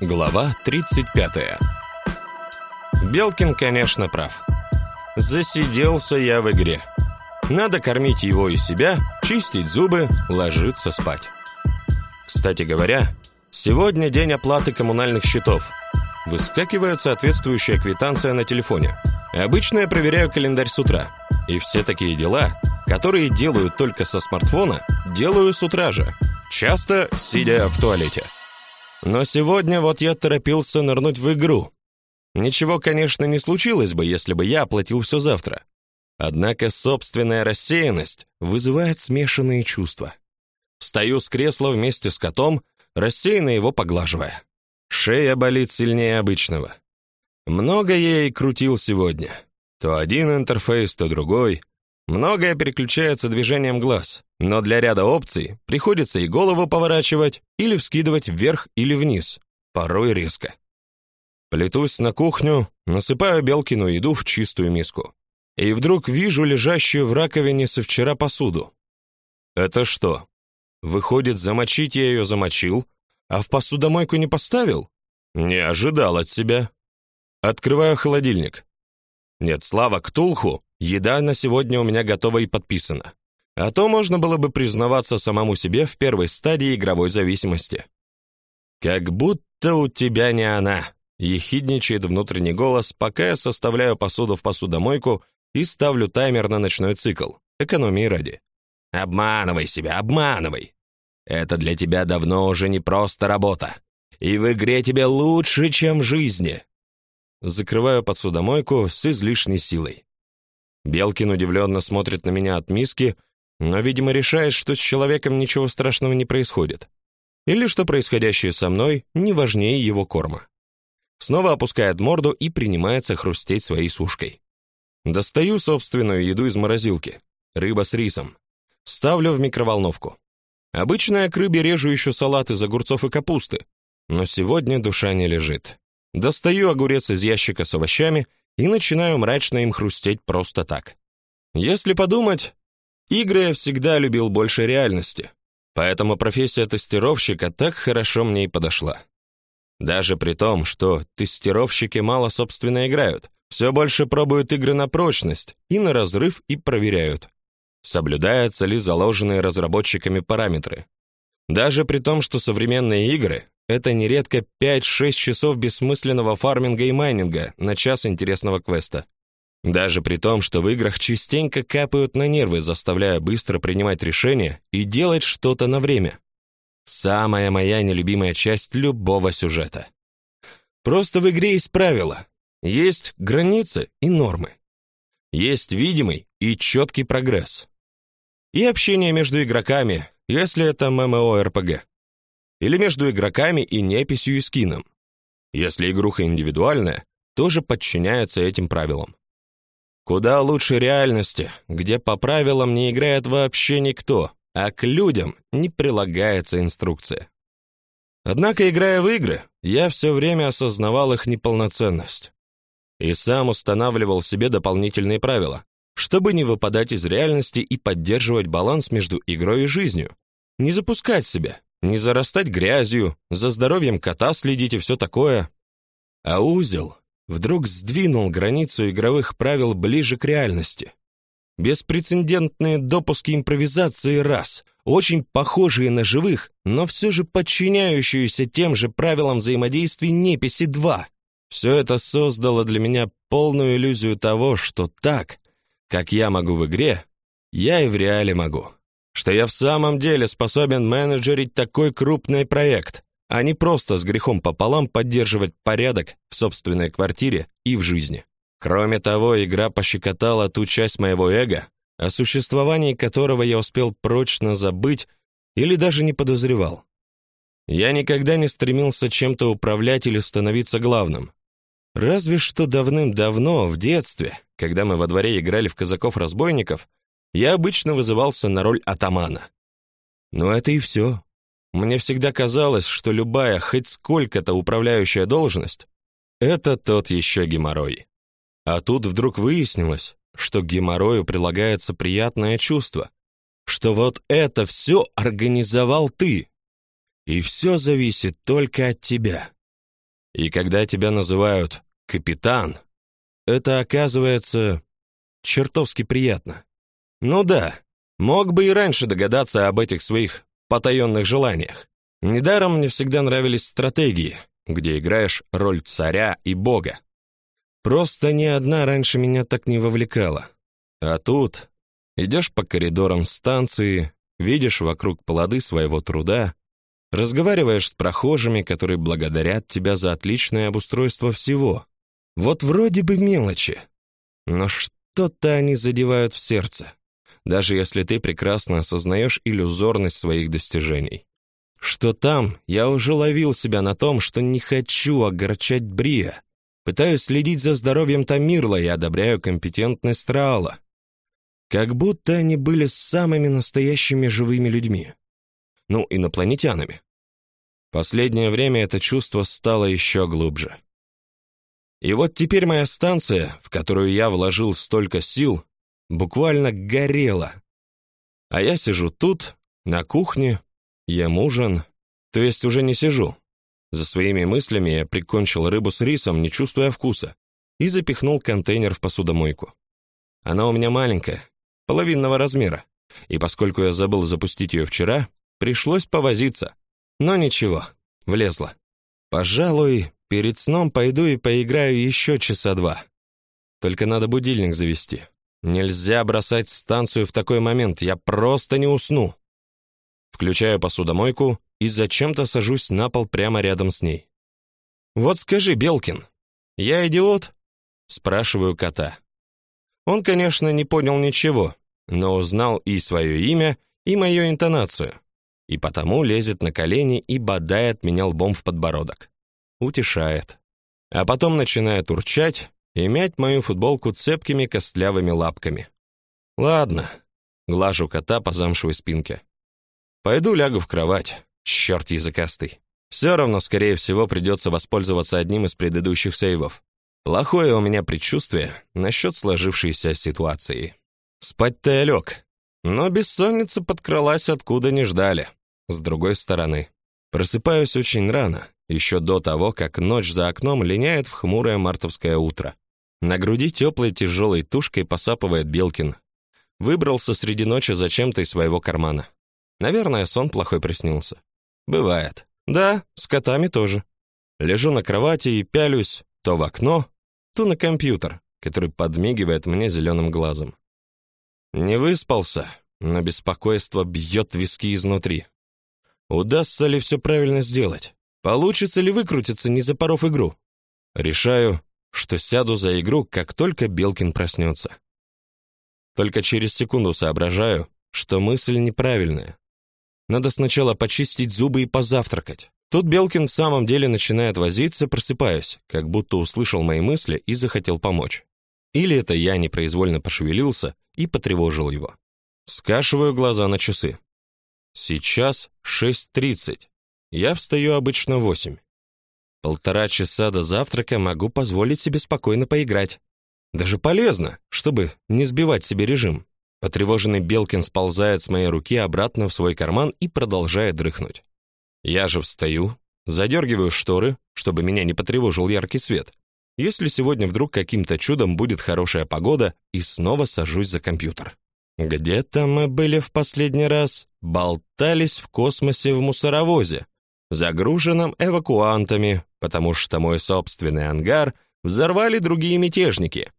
Глава 35. Белкин, конечно, прав. Засиделся я в игре. Надо кормить его и себя, чистить зубы, ложиться спать. Кстати говоря, сегодня день оплаты коммунальных счетов. Выскакивает соответствующая квитанция на телефоне. Обычно я проверяю календарь с утра. И все такие дела, которые делаю только со смартфона, делаю с утра же. Часто сидя в туалете. Но сегодня вот я торопился нырнуть в игру. Ничего, конечно, не случилось бы, если бы я оплатил все завтра. Однако собственная рассеянность вызывает смешанные чувства. Стою с кресла вместе с котом, рассеянно его поглаживая. Шея болит сильнее обычного. Много я и крутил сегодня. То один интерфейс, то другой. Многое переключается движением глаз, но для ряда опций приходится и голову поворачивать или вскидывать вверх или вниз, порой резко. Плетусь на кухню, насыпаю Белкину еду в чистую миску. И вдруг вижу лежащую в раковине со вчера посуду. Это что? Выходит, замочить я ее замочил, а в посудомойку не поставил? Не ожидал от себя. Открываю холодильник. Нет, слава Ктулху, еда на сегодня у меня готова и подписана. А то можно было бы признаваться самому себе в первой стадии игровой зависимости. Как будто у тебя не она, ехидничает внутренний голос, пока я составляю посуду в посудомойку и ставлю таймер на ночной цикл, экономии ради. Обманывай себя, обманывай. Это для тебя давно уже не просто работа. И в игре тебе лучше, чем в жизни закрываю подсудомойку с излишней силой. Белкин удивленно смотрит на меня от миски, но, видимо, решает, что с человеком ничего страшного не происходит. Или что происходящее со мной не важнее его корма. Снова опускает морду и принимается хрустеть своей сушкой. Достаю собственную еду из морозилки. Рыба с рисом. Ставлю в микроволновку. Обычно я к рыбе режу еще салат из огурцов и капусты, но сегодня душа не лежит. Достаю огурец из ящика с овощами и начинаю мрачно им хрустеть просто так. Если подумать, игры я всегда любил больше реальности, поэтому профессия тестировщика так хорошо мне и подошла. Даже при том, что тестировщики мало собственно играют, все больше пробуют игры на прочность и на разрыв и проверяют, соблюдаются ли заложенные разработчиками параметры. Даже при том, что современные игры это нередко 5-6 часов бессмысленного фарминга и майнинга на час интересного квеста. Даже при том, что в играх частенько капают на нервы, заставляя быстро принимать решения и делать что-то на время. Самая моя нелюбимая часть любого сюжета. Просто в игре есть правила, есть границы и нормы. Есть видимый и четкий прогресс. И общение между игроками, если это ММО-РПГ или между игроками и неписью и скином. Если игруха индивидуальная, тоже подчиняется этим правилам. Куда лучше реальности, где по правилам не играет вообще никто, а к людям не прилагается инструкция. Однако, играя в игры, я все время осознавал их неполноценность. И сам устанавливал себе дополнительные правила, чтобы не выпадать из реальности и поддерживать баланс между игрой и жизнью, не запускать себя, не зарастать грязью, за здоровьем кота следить и все такое. А узел вдруг сдвинул границу игровых правил ближе к реальности. Беспрецедентные допуски импровизации раз, очень похожие на живых, но все же подчиняющиеся тем же правилам взаимодействия неписи два. Все это создало для меня полную иллюзию того, что так, как я могу в игре, я и в реале могу что я в самом деле способен менеджерить такой крупный проект, а не просто с грехом пополам поддерживать порядок в собственной квартире и в жизни. Кроме того, игра пощекотала ту часть моего эго, о существовании которого я успел прочно забыть или даже не подозревал. Я никогда не стремился чем-то управлять или становиться главным. Разве что давным-давно, в детстве, когда мы во дворе играли в казаков-разбойников, я обычно вызывался на роль атамана. Но это и все. Мне всегда казалось, что любая, хоть сколько-то управляющая должность — это тот еще геморрой. А тут вдруг выяснилось, что к геморрою прилагается приятное чувство, что вот это все организовал ты, и все зависит только от тебя. И когда тебя называют «капитан», это оказывается чертовски приятно. Ну да, мог бы и раньше догадаться об этих своих потаенных желаниях. Недаром мне всегда нравились стратегии, где играешь роль царя и бога. Просто ни одна раньше меня так не вовлекала. А тут идешь по коридорам станции, видишь вокруг плоды своего труда, разговариваешь с прохожими, которые благодарят тебя за отличное обустройство всего. Вот вроде бы мелочи, но что-то они задевают в сердце, даже если ты прекрасно осознаешь иллюзорность своих достижений. Что там, я уже ловил себя на том, что не хочу огорчать Брия, Пытаюсь следить за здоровьем Тамирла и одобряю компетентность Раала. Как будто они были самыми настоящими живыми людьми. Ну, инопланетянами. Последнее время это чувство стало еще глубже. И вот теперь моя станция, в которую я вложил столько сил, буквально горела. А я сижу тут, на кухне, ем ужин, то есть уже не сижу, за своими мыслями я прикончил рыбу с рисом, не чувствуя вкуса, и запихнул контейнер в посудомойку. Она у меня маленькая, половинного размера, и поскольку я забыл запустить ее вчера, пришлось повозиться. Но ничего, влезла. Пожалуй, перед сном пойду и поиграю еще часа два. Только надо будильник завести. Нельзя бросать станцию в такой момент, я просто не усну. Включаю посудомойку и зачем-то сажусь на пол прямо рядом с ней. «Вот скажи, Белкин, я идиот?» Спрашиваю кота. Он, конечно, не понял ничего, но узнал и свое имя, и мою интонацию, и потому лезет на колени и бодает меня лбом в подбородок. Утешает. А потом начинает урчать и мять мою футболку цепкими костлявыми лапками. «Ладно», — глажу кота по замшевой спинке. «Пойду лягу в кровать. Черт языкастый. Все равно, скорее всего, придется воспользоваться одним из предыдущих сейвов. Плохое у меня предчувствие насчет сложившейся ситуации. Спать-то я лег, но бессонница подкралась откуда не ждали. С другой стороны, просыпаюсь очень рано, еще до того, как ночь за окном линяет в хмурое мартовское утро. На груди теплой тяжелой тушкой посапывает Белкин. Выбрался среди ночи зачем-то из своего кармана. Наверное, сон плохой приснился. Бывает. Да, с котами тоже. Лежу на кровати и пялюсь то в окно, то на компьютер, который подмигивает мне зеленым глазом. Не выспался, но беспокойство бьет виски изнутри. Удастся ли все правильно сделать? Получится ли выкрутиться, не запоров игру? Решаю, что сяду за игру, как только Белкин проснется. Только через секунду соображаю, что мысль неправильная. Надо сначала почистить зубы и позавтракать. Тут Белкин в самом деле начинает возиться, просыпаясь, как будто услышал мои мысли и захотел помочь. Или это я непроизвольно пошевелился и потревожил его. Скашиваю глаза на часы. Сейчас 6.30. Я встаю обычно в 8. Полтора часа до завтрака могу позволить себе спокойно поиграть. Даже полезно, чтобы не сбивать себе режим. Потревоженный Белкин сползает с моей руки обратно в свой карман и продолжает дрыхнуть. Я же встаю, задергиваю шторы, чтобы меня не потревожил яркий свет. Если сегодня вдруг каким-то чудом будет хорошая погода, и снова сажусь за компьютер. Где-то мы были в последний раз, болтались в космосе в мусоровозе, загруженном эвакуантами, потому что мой собственный ангар взорвали другие мятежники.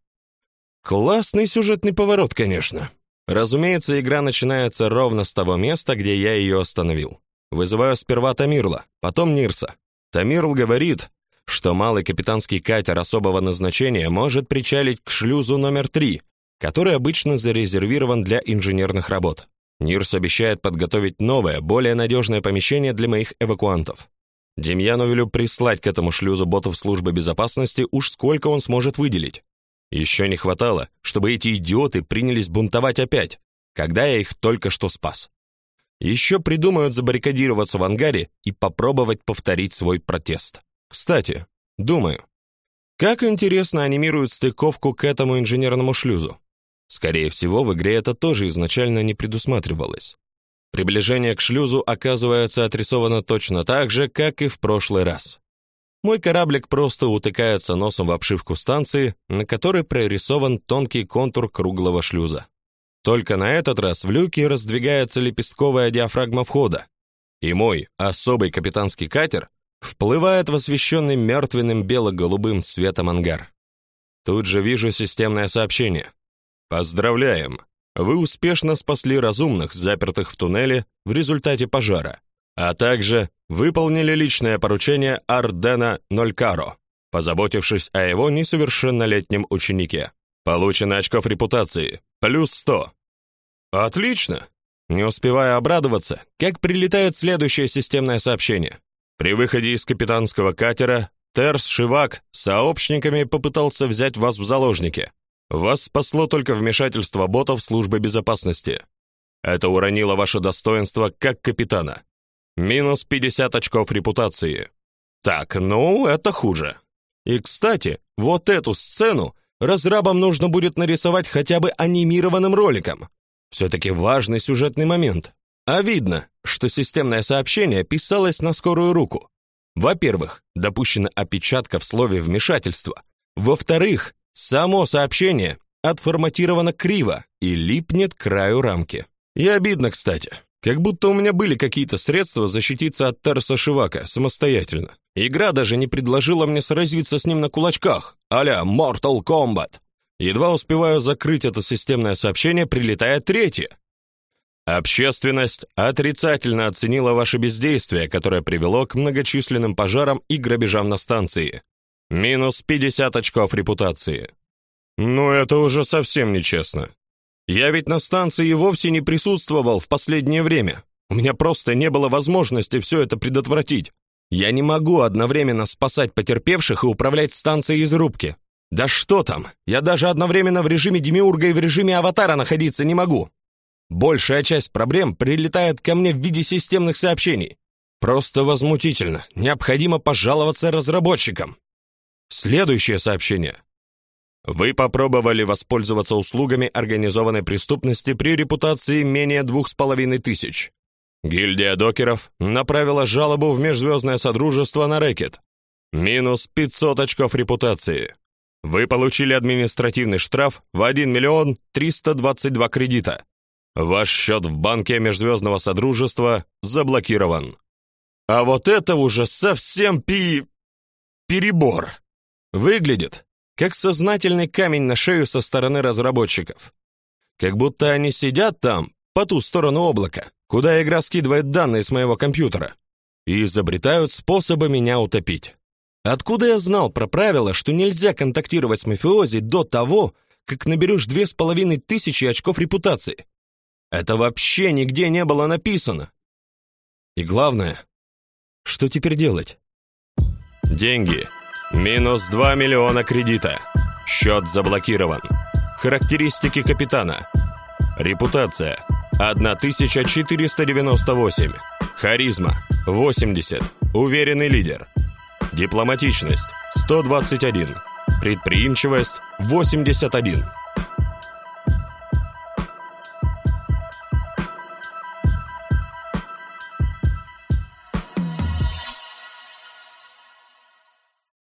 Классный сюжетный поворот, конечно. Разумеется, игра начинается ровно с того места, где я ее остановил. Вызываю сперва Тамирла, потом Нирса. Тамирл говорит, что малый капитанский катер особого назначения может причалить к шлюзу номер 3, который обычно зарезервирован для инженерных работ. Нирс обещает подготовить новое, более надежное помещение для моих эвакуантов. Демьяну велю прислать к этому шлюзу ботов службы безопасности уж сколько он сможет выделить. Еще не хватало, чтобы эти идиоты принялись бунтовать опять, когда я их только что спас. Еще придумают забаррикадироваться в ангаре и попробовать повторить свой протест. Кстати, думаю, как интересно анимируют стыковку к этому инженерному шлюзу. Скорее всего, в игре это тоже изначально не предусматривалось. Приближение к шлюзу оказывается отрисовано точно так же, как и в прошлый раз. мой кораблик просто утыкается носом в обшивку станции, на которой прорисован тонкий контур круглого шлюза. Только на этот раз в люке раздвигается лепестковая диафрагма входа, и мой особый капитанский катер вплывает в освещенный мертвенным бело-голубым светом ангар. Тут же вижу системное сообщение. Поздравляем! Вы успешно спасли разумных, запертых в туннеле в результате пожара, а также выполнили личное поручение Ардена Нолькаро, позаботившись о его несовершеннолетнем ученике. Получено очков репутации, плюс 100. Отлично! Не успевая обрадоваться, как прилетает следующее системное сообщение. При выходе из капитанского катера Терс Шивак с сообщниками попытался взять вас в заложники. Вас спасло только вмешательство ботов службы безопасности. Это уронило ваше достоинство как капитана. Минус 50 очков репутации. Так, ну, это хуже. И, кстати, вот эту сцену разрабам нужно будет нарисовать хотя бы анимированным роликом. все таки важный сюжетный момент. А видно, что системное сообщение писалось на скорую руку. Во-первых, допущена опечатка в слове вмешательство. Во-вторых, само сообщение отформатировано криво и липнет к краю рамки. И обидно, кстати. Как будто у меня были какие-то средства защититься от Тарса Шивака самостоятельно. Игра даже не предложила мне сразиться с ним на кулачках, а-ля Mortal Kombat. Едва успеваю закрыть это системное сообщение, прилетает третье. Общественность отрицательно оценила ваше бездействие, которое привело к многочисленным пожарам и грабежам на станции. Минус 50 очков репутации. Ну это уже совсем нечестно. Я ведь на станции вовсе не присутствовал в последнее время. У меня просто не было возможности все это предотвратить. Я не могу одновременно спасать потерпевших и управлять станцией из рубки. Да что там? Я даже одновременно в режиме демиурга и в режиме аватара находиться не могу. Большая часть проблем прилетает ко мне в виде системных сообщений. Просто возмутительно. Необходимо пожаловаться разработчикам. Следующее сообщение. Вы попробовали воспользоваться услугами организованной преступности при репутации менее двух с половиной тысяч. Гильдия докеров направила жалобу в Межзвездное Содружество на рэкет. Минус 500 очков репутации. Вы получили административный штраф в 1 миллион 322 кредита. Ваш счет в банке Межзвездного Содружества заблокирован. А вот это уже совсем пи... перебор. Выглядит, как сознательный камень на шею со стороны разработчиков. Как будто они сидят там, по ту сторону облака, куда игра скидывает данные с моего компьютера, и изобретают способы меня утопить. Откуда я знал про правило, что нельзя контактировать с мафиози до того, как наберешь две с половиной тысячи очков репутации? Это вообще нигде не было написано. И главное, что теперь делать? Деньги. Минус 2 миллиона кредита. Счет заблокирован. Характеристики капитана. Репутация. 1498. Харизма. 80. Уверенный лидер. Дипломатичность. 121. Предприимчивость. 81.